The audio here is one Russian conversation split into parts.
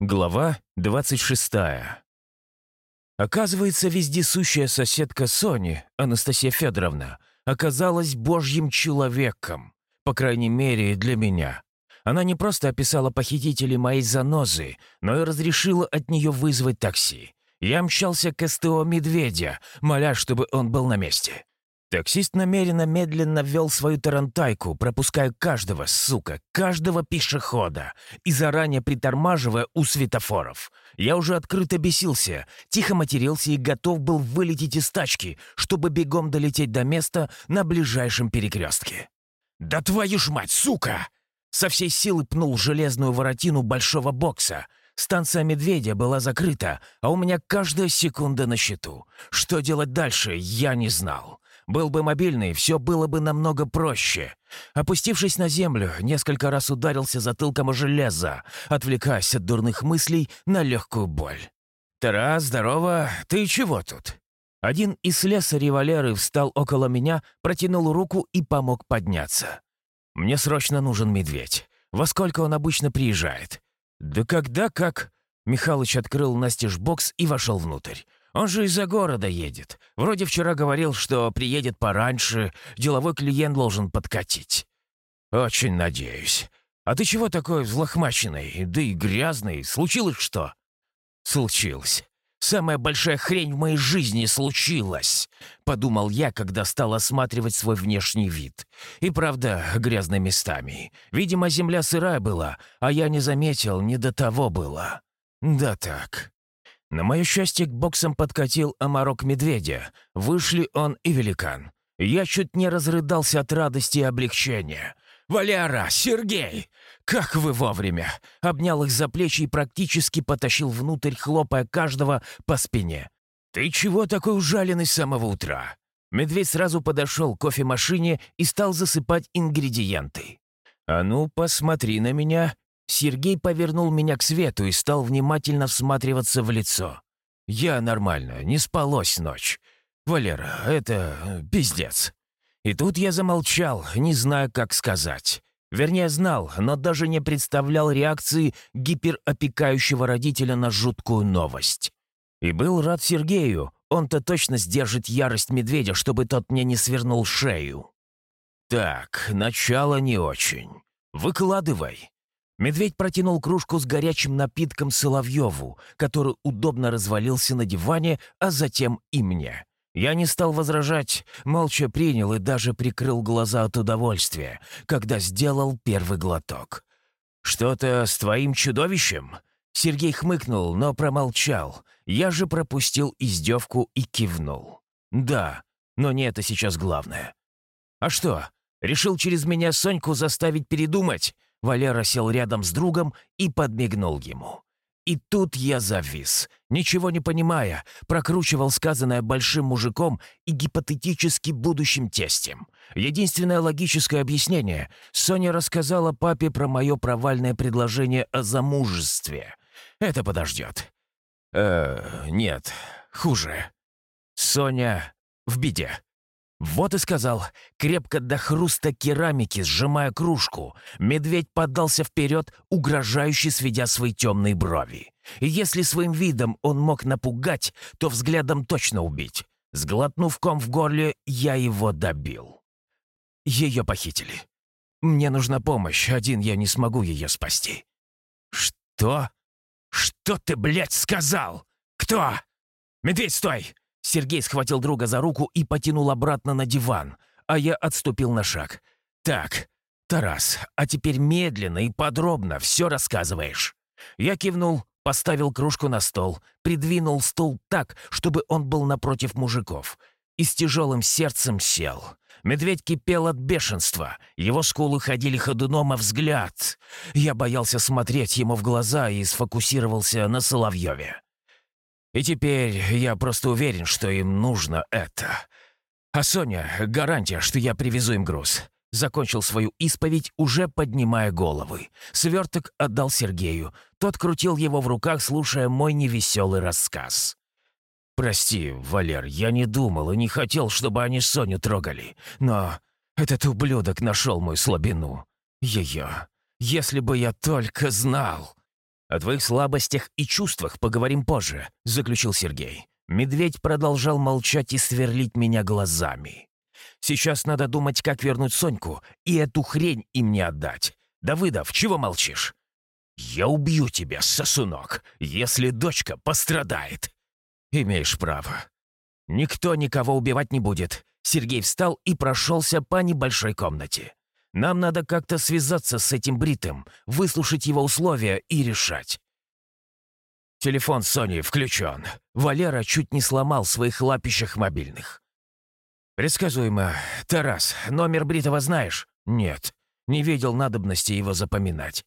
Глава 26. Оказывается, вездесущая соседка Сони, Анастасия Федоровна, оказалась божьим человеком, по крайней мере, для меня. Она не просто описала похитителей моей занозы, но и разрешила от нее вызвать такси. Я мчался к СТО «Медведя», моля, чтобы он был на месте. Таксист намеренно медленно вел свою тарантайку, пропуская каждого, сука, каждого пешехода и заранее притормаживая у светофоров. Я уже открыто бесился, тихо матерился и готов был вылететь из тачки, чтобы бегом долететь до места на ближайшем перекрестке. «Да твою ж мать, сука!» Со всей силы пнул железную воротину большого бокса. Станция «Медведя» была закрыта, а у меня каждая секунда на счету. Что делать дальше, я не знал. Был бы мобильный, все было бы намного проще. Опустившись на землю, несколько раз ударился затылком о железо, отвлекаясь от дурных мыслей на легкую боль. «Тарас, здорово! Ты чего тут?» Один из слесарей Валеры встал около меня, протянул руку и помог подняться. «Мне срочно нужен медведь. Во сколько он обычно приезжает?» «Да когда как?» Михалыч открыл настежь бокс и вошел внутрь. Он же из-за города едет. Вроде вчера говорил, что приедет пораньше, деловой клиент должен подкатить. Очень надеюсь. А ты чего такой взлохмаченный, да и грязный? Случилось что? Случилось. Самая большая хрень в моей жизни случилась, подумал я, когда стал осматривать свой внешний вид. И правда, грязными местами. Видимо, земля сырая была, а я не заметил, не до того было. Да так. На мое счастье, к боксам подкатил оморок медведя. Вышли он и великан. Я чуть не разрыдался от радости и облегчения. «Валера! Сергей! Как вы вовремя!» Обнял их за плечи и практически потащил внутрь, хлопая каждого по спине. «Ты чего такой ужаленный с самого утра?» Медведь сразу подошел к кофемашине и стал засыпать ингредиенты. «А ну, посмотри на меня Сергей повернул меня к свету и стал внимательно всматриваться в лицо. «Я нормально, не спалось ночь. Валера, это э, пиздец». И тут я замолчал, не зная, как сказать. Вернее, знал, но даже не представлял реакции гиперопекающего родителя на жуткую новость. И был рад Сергею, он-то точно сдержит ярость медведя, чтобы тот мне не свернул шею. «Так, начало не очень. Выкладывай». Медведь протянул кружку с горячим напитком Соловьеву, который удобно развалился на диване, а затем и мне. Я не стал возражать, молча принял и даже прикрыл глаза от удовольствия, когда сделал первый глоток. «Что-то с твоим чудовищем?» Сергей хмыкнул, но промолчал. Я же пропустил издевку и кивнул. «Да, но не это сейчас главное». «А что, решил через меня Соньку заставить передумать?» Валера сел рядом с другом и подмигнул ему. И тут я завис, ничего не понимая, прокручивал сказанное большим мужиком и гипотетически будущим тестем. Единственное логическое объяснение — Соня рассказала папе про мое провальное предложение о замужестве. Это подождет. Э, нет, хуже. Соня в беде. Вот и сказал, крепко до хруста керамики, сжимая кружку. Медведь подался вперед, угрожающе сведя свои темные брови. Если своим видом он мог напугать, то взглядом точно убить. Сглотнув ком в горле, я его добил. Ее похитили. Мне нужна помощь, один я не смогу ее спасти. Что? Что ты, блядь, сказал? Кто? Медведь, стой! Сергей схватил друга за руку и потянул обратно на диван, а я отступил на шаг. «Так, Тарас, а теперь медленно и подробно все рассказываешь». Я кивнул, поставил кружку на стол, придвинул стул так, чтобы он был напротив мужиков, и с тяжелым сердцем сел. Медведь кипел от бешенства, его скулы ходили ходуном, а взгляд... Я боялся смотреть ему в глаза и сфокусировался на Соловьеве. И теперь я просто уверен, что им нужно это. А Соня — гарантия, что я привезу им груз. Закончил свою исповедь, уже поднимая головы. Сверток отдал Сергею. Тот крутил его в руках, слушая мой невеселый рассказ. «Прости, Валер, я не думал и не хотел, чтобы они Соню трогали. Но этот ублюдок нашел мою слабину. Ее. Если бы я только знал!» «О твоих слабостях и чувствах поговорим позже», — заключил Сергей. Медведь продолжал молчать и сверлить меня глазами. «Сейчас надо думать, как вернуть Соньку и эту хрень им не отдать. Давыдов, чего молчишь?» «Я убью тебя, сосунок, если дочка пострадает». «Имеешь право. Никто никого убивать не будет». Сергей встал и прошелся по небольшой комнате. «Нам надо как-то связаться с этим бритым, выслушать его условия и решать». Телефон Сони включен. Валера чуть не сломал своих лапищах мобильных. «Предсказуемо. Тарас, номер Бритова знаешь?» «Нет. Не видел надобности его запоминать».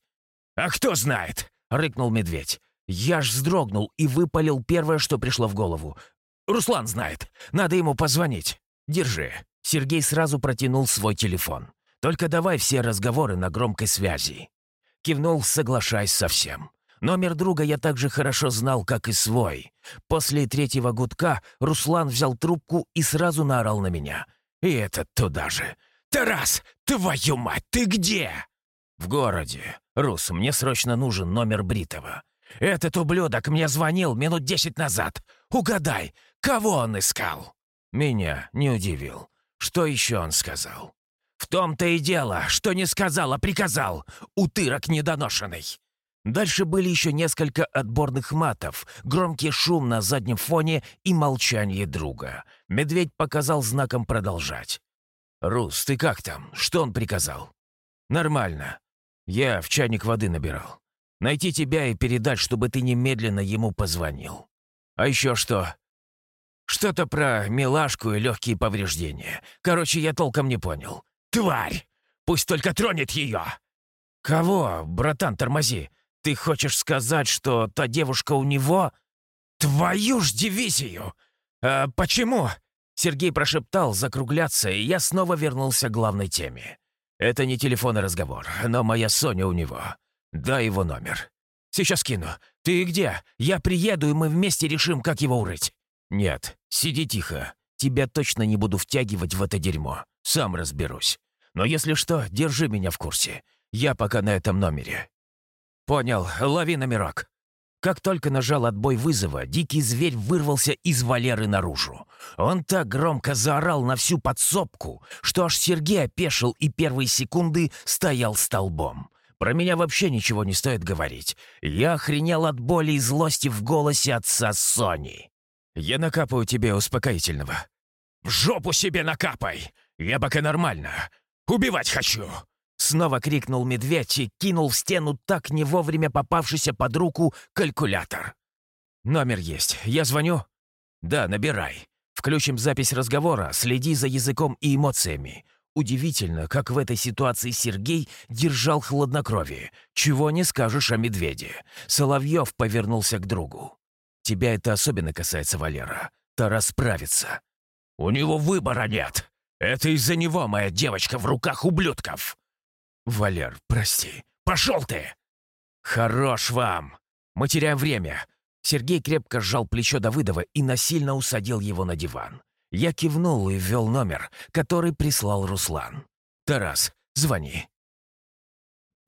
«А кто знает?» — рыкнул медведь. Я ж вздрогнул и выпалил первое, что пришло в голову. «Руслан знает. Надо ему позвонить. Держи». Сергей сразу протянул свой телефон. «Только давай все разговоры на громкой связи». Кивнул, соглашаясь со всем. Номер друга я так же хорошо знал, как и свой. После третьего гудка Руслан взял трубку и сразу наорал на меня. И этот туда же. «Тарас, твою мать, ты где?» «В городе. Рус, мне срочно нужен номер Бритова. Этот ублюдок мне звонил минут десять назад. Угадай, кого он искал?» Меня не удивил. Что еще он сказал? «В том-то и дело, что не сказал, а приказал. Утырок недоношенный». Дальше были еще несколько отборных матов, громкий шум на заднем фоне и молчание друга. Медведь показал знаком продолжать. «Рус, ты как там? Что он приказал?» «Нормально. Я в чайник воды набирал. Найти тебя и передать, чтобы ты немедленно ему позвонил. А еще что? Что-то про милашку и легкие повреждения. Короче, я толком не понял. Тварь! Пусть только тронет ее!» «Кого, братан, тормози? Ты хочешь сказать, что та девушка у него...» «Твою ж дивизию! А почему?» Сергей прошептал закругляться, и я снова вернулся к главной теме. «Это не телефонный разговор, но моя Соня у него. Дай его номер. Сейчас кину. Ты где? Я приеду, и мы вместе решим, как его урыть». «Нет, сиди тихо. Тебя точно не буду втягивать в это дерьмо. Сам разберусь. Но если что, держи меня в курсе. Я пока на этом номере». «Понял. Лови номерок». Как только нажал отбой вызова, дикий зверь вырвался из Валеры наружу. Он так громко заорал на всю подсобку, что аж Сергей опешил и первые секунды стоял столбом. Про меня вообще ничего не стоит говорить. Я охренел от боли и злости в голосе отца Сони. «Я накапаю тебе успокоительного». «В жопу себе накапай! Я пока нормально. Убивать хочу!» Снова крикнул медведь и кинул в стену так не вовремя попавшийся под руку калькулятор. «Номер есть. Я звоню?» «Да, набирай. Включим запись разговора, следи за языком и эмоциями. Удивительно, как в этой ситуации Сергей держал хладнокровие. Чего не скажешь о медведе. Соловьев повернулся к другу. «Тебя это особенно касается, Валера. Тарас справится». «У него выбора нет. Это из-за него моя девочка в руках ублюдков». «Валер, прости. Пошел ты!» «Хорош вам! Мы теряем время!» Сергей крепко сжал плечо Давыдова и насильно усадил его на диван. Я кивнул и ввел номер, который прислал Руслан. «Тарас, звони».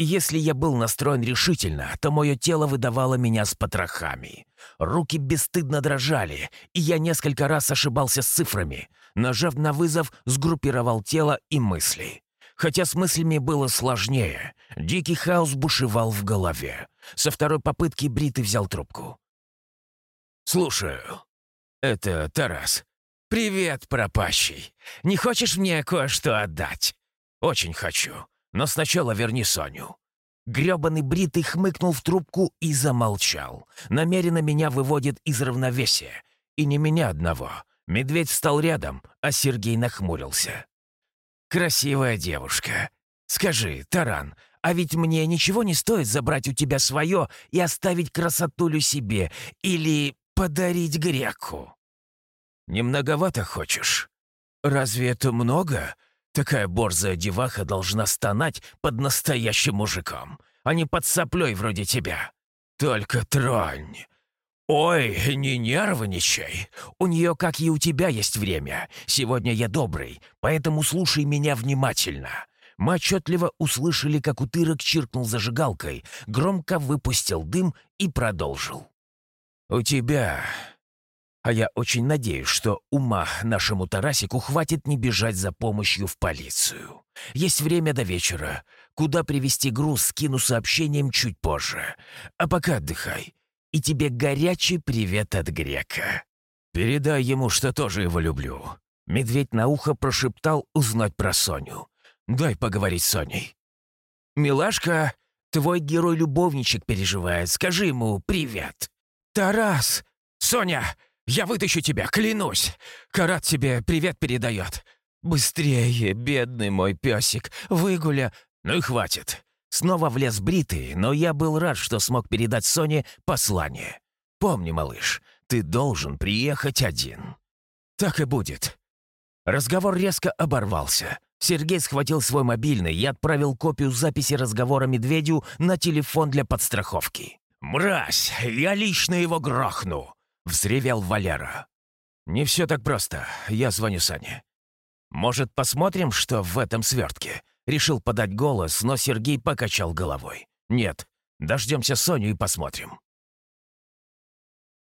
Если я был настроен решительно, то мое тело выдавало меня с потрохами. Руки бесстыдно дрожали, и я несколько раз ошибался с цифрами. Нажав на вызов, сгруппировал тело и мысли. Хотя с мыслями было сложнее. Дикий хаос бушевал в голове. Со второй попытки Бритый взял трубку. «Слушаю. Это Тарас. «Привет, пропащий. Не хочешь мне кое-что отдать?» «Очень хочу. Но сначала верни Соню». Грёбаный бритый хмыкнул в трубку и замолчал. Намеренно меня выводит из равновесия. И не меня одного. Медведь встал рядом, а Сергей нахмурился. «Красивая девушка. Скажи, Таран, а ведь мне ничего не стоит забрать у тебя свое и оставить красотулю себе или подарить греку?» Не многовато хочешь? Разве это много? Такая борзая деваха должна стонать под настоящим мужиком, а не под соплей вроде тебя. Только тронь. «Ой, не нервничай. У нее, как и у тебя, есть время. Сегодня я добрый, поэтому слушай меня внимательно. Мы отчетливо услышали, как утырок чиркнул зажигалкой, громко выпустил дым и продолжил. «У тебя а я очень надеюсь, что ума нашему Тарасику хватит не бежать за помощью в полицию. Есть время до вечера. Куда привезти груз, скину сообщением чуть позже. А пока отдыхай. И тебе горячий привет от грека. Передай ему, что тоже его люблю. Медведь на ухо прошептал узнать про Соню. Дай поговорить с Соней. «Милашка, твой герой-любовничек переживает. Скажи ему привет». «Тарас! Соня!» Я вытащу тебя, клянусь! Карат тебе привет передает. Быстрее, бедный мой песик, выгуля...» «Ну и хватит». Снова влез бритый, но я был рад, что смог передать Соне послание. «Помни, малыш, ты должен приехать один». «Так и будет». Разговор резко оборвался. Сергей схватил свой мобильный и отправил копию записи разговора медведю на телефон для подстраховки. «Мразь! Я лично его грохну!» — взревел Валера. «Не все так просто. Я звоню Сане. Может, посмотрим, что в этом свертке?» Решил подать голос, но Сергей покачал головой. «Нет, дождемся Соню и посмотрим».